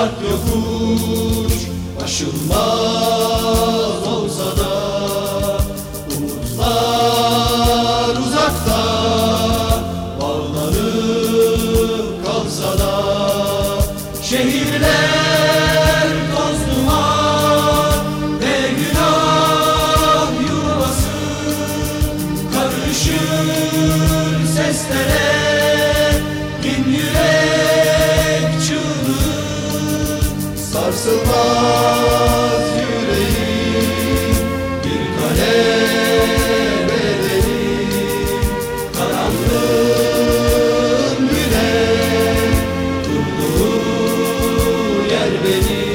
Sarp yokuş Aşılmaz olsa da Umutlar uzakta Bağlanıp kalsa da Şehirler Karışır seslere Sarsılmaz yüreğim. Bir kale bedeli Karanlığın bile Durduğu yer benim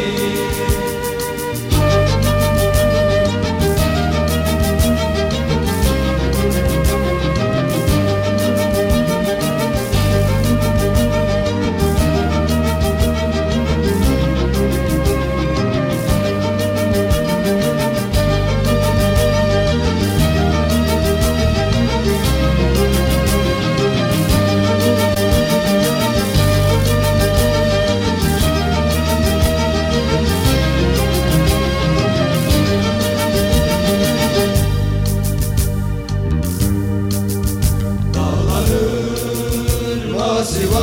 Shiva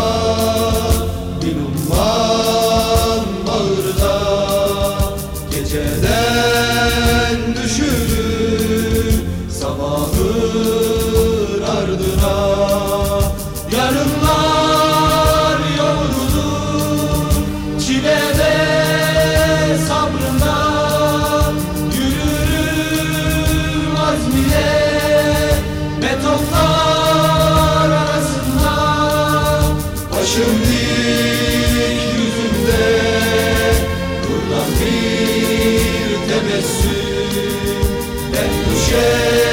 Mesut Ben düşer